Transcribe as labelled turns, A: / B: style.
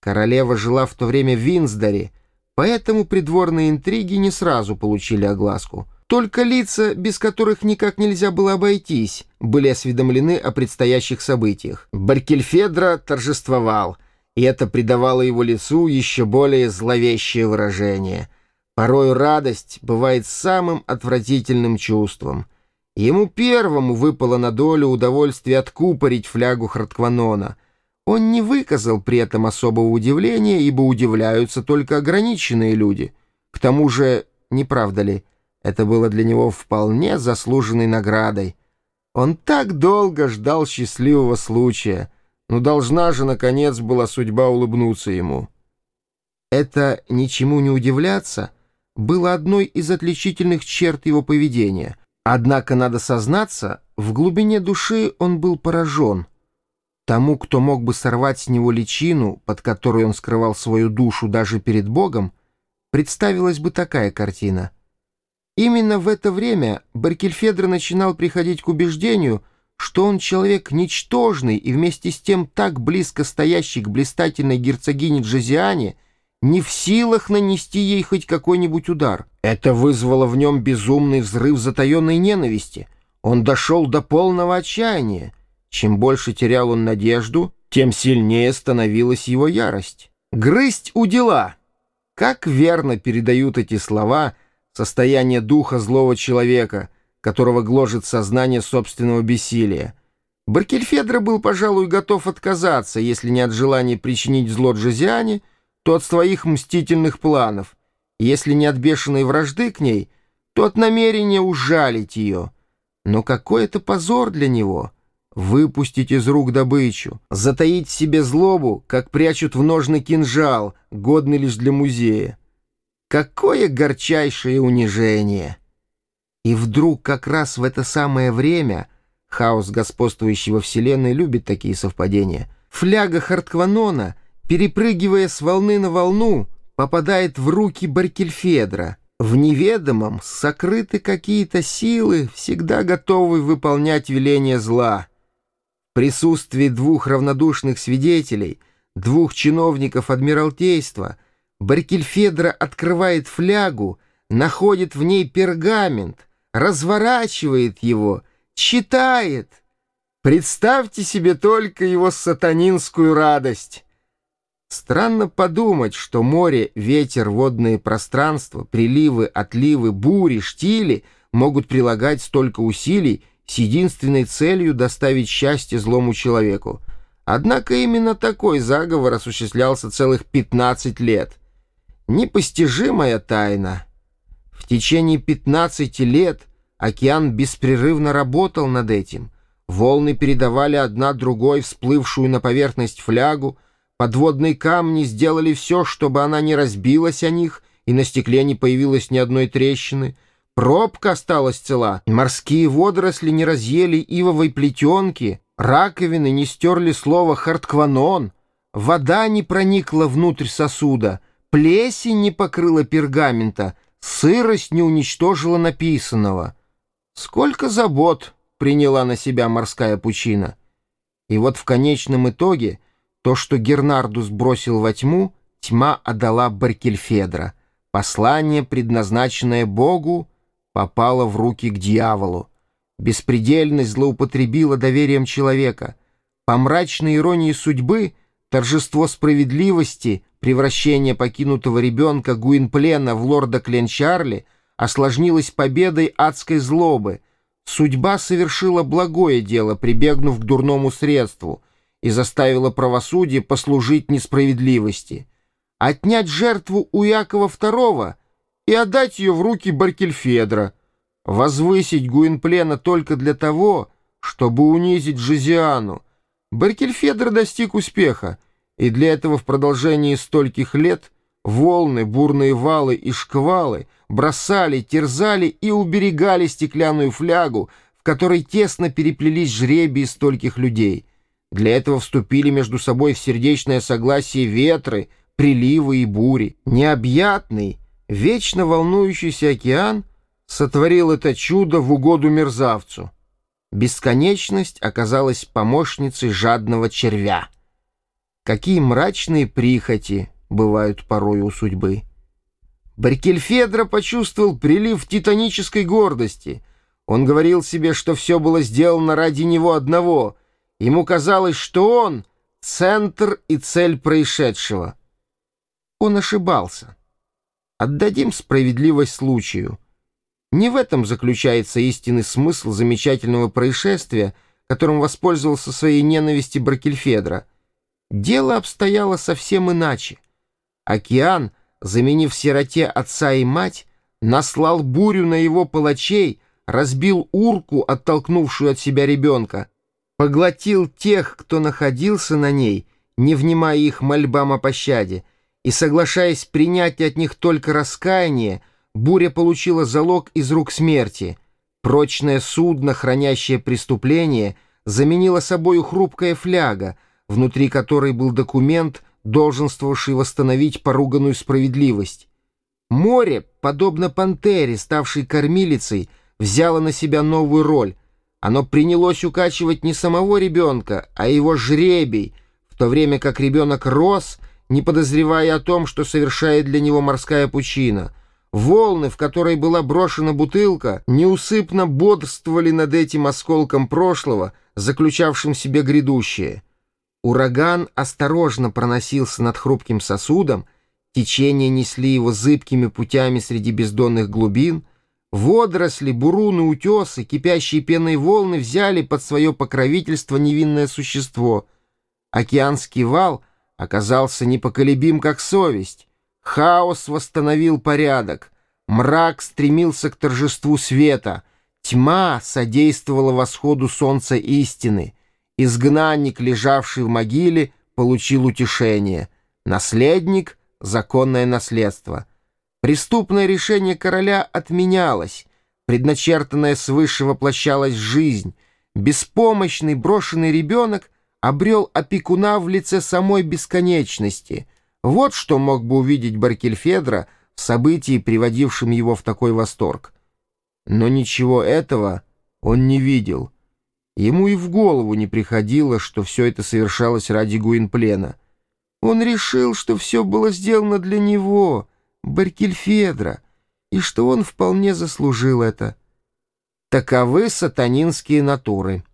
A: Королева жила в то время в Винсдоре, поэтому придворные интриги не сразу получили огласку. Только лица, без которых никак нельзя было обойтись, были осведомлены о предстоящих событиях. Баркельфедро торжествовал, и это придавало его лицу еще более зловещее выражение. Порою радость бывает самым отвратительным чувством. Ему первому выпало на долю удовольствие откупорить флягу Харткванона — он не выказал при этом особого удивления, ибо удивляются только ограниченные люди. К тому же, не правда ли, это было для него вполне заслуженной наградой. Он так долго ждал счастливого случая, но должна же, наконец, была судьба улыбнуться ему. Это «ничему не удивляться» было одной из отличительных черт его поведения. Однако, надо сознаться, в глубине души он был поражен — Тому, кто мог бы сорвать с него личину, под которой он скрывал свою душу даже перед Богом, представилась бы такая картина. Именно в это время Баркельфедро начинал приходить к убеждению, что он человек ничтожный и вместе с тем так близко стоящий к блистательной герцогине Джозиане, не в силах нанести ей хоть какой-нибудь удар. Это вызвало в нем безумный взрыв затаенной ненависти. Он дошел до полного отчаяния. Чем больше терял он надежду, тем сильнее становилась его ярость. «Грызть у дела!» Как верно передают эти слова состояние духа злого человека, которого гложет сознание собственного бессилия. Баркельфедро был, пожалуй, готов отказаться, если не от желания причинить зло Джозиане, то от своих мстительных планов, если не от бешеной вражды к ней, то от намерения ужалить ее. Но какой это позор для него — выпустить из рук добычу, затаить себе злобу, как прячут в ножны кинжал, годный лишь для музея. Какое горчайшее унижение! И вдруг как раз в это самое время, хаос господствующего Вселенной любит такие совпадения, фляга Харткванона, перепрыгивая с волны на волну, попадает в руки Баркельфедра. В неведомом сокрыты какие-то силы, всегда готовые выполнять веления зла — присутствии двух равнодушных свидетелей, двух чиновников Адмиралтейства, Баркельфедро открывает флягу, находит в ней пергамент, разворачивает его, читает. Представьте себе только его сатанинскую радость. Странно подумать, что море, ветер, водные пространства, приливы, отливы, бури, штили могут прилагать столько усилий с единственной целью доставить счастье злому человеку. Однако именно такой заговор осуществлялся целых 15 лет. Непостижимая тайна. В течение 15 лет океан беспрерывно работал над этим. Волны передавали одна другой всплывшую на поверхность флягу, подводные камни сделали все, чтобы она не разбилась о них, и на стекле не появилось ни одной трещины — Пробка осталась цела, морские водоросли не разъели ивовой плетенки, раковины не стерли слово «харткванон», вода не проникла внутрь сосуда, плесень не покрыла пергамента, сырость не уничтожила написанного. Сколько забот приняла на себя морская пучина. И вот в конечном итоге то, что Гернардус бросил во тьму, тьма отдала Баркельфедра. Послание, предназначенное Богу, попала в руки к дьяволу. Беспредельность злоупотребила доверием человека. По мрачной иронии судьбы, торжество справедливости, превращение покинутого ребенка Гуинплена в лорда Кленчарли осложнилось победой адской злобы. Судьба совершила благое дело, прибегнув к дурному средству, и заставила правосудие послужить несправедливости. Отнять жертву у Якова II — и отдать ее в руки Баркельфедра, возвысить Гуинплена только для того, чтобы унизить Жозиану. Баркельфедр достиг успеха, и для этого в продолжении стольких лет волны, бурные валы и шквалы бросали, терзали и уберегали стеклянную флягу, в которой тесно переплелись жребии стольких людей. Для этого вступили между собой в сердечное согласие ветры, приливы и бури. Необъятный, Вечно волнующийся океан сотворил это чудо в угоду мерзавцу. Бесконечность оказалась помощницей жадного червя. Какие мрачные прихоти бывают порой у судьбы. Баркельфедро почувствовал прилив титанической гордости. Он говорил себе, что все было сделано ради него одного. Ему казалось, что он — центр и цель происшедшего. Он ошибался. Отдадим справедливость случаю. Не в этом заключается истинный смысл замечательного происшествия, которым воспользовался своей ненависти Бракельфедра. Дело обстояло совсем иначе. Океан, заменив сироте отца и мать, наслал бурю на его палачей, разбил урку, оттолкнувшую от себя ребенка, поглотил тех, кто находился на ней, не внимая их мольбам о пощаде, и, соглашаясь принять от них только раскаяние, буря получила залог из рук смерти. Прочное судно, хранящее преступление, заменило собою хрупкая фляга, внутри которой был документ, долженствовавший восстановить поруганную справедливость. Море, подобно пантере, ставшей кормилицей, взяло на себя новую роль. Оно принялось укачивать не самого ребенка, а его жребий, в то время как ребенок рос — не подозревая о том, что совершает для него морская пучина. Волны, в которой была брошена бутылка, неусыпно бодрствовали над этим осколком прошлого, заключавшим в себе грядущее. Ураган осторожно проносился над хрупким сосудом, течения несли его зыбкими путями среди бездонных глубин, водоросли, буруны, утесы, кипящие пеной волны взяли под свое покровительство невинное существо. Океанский вал — оказался непоколебим, как совесть. Хаос восстановил порядок. Мрак стремился к торжеству света. Тьма содействовала восходу солнца истины. Изгнанник, лежавший в могиле, получил утешение. Наследник — законное наследство. Преступное решение короля отменялось. Предначертанная свыше воплощалась жизнь. Беспомощный брошенный ребенок — обрел опекуна в лице самой бесконечности. Вот что мог бы увидеть Баркельфедро в событии, приводившем его в такой восторг. Но ничего этого он не видел. Ему и в голову не приходило, что все это совершалось ради Гуинплена. Он решил, что все было сделано для него, Баркельфедра, и что он вполне заслужил это. Таковы сатанинские натуры.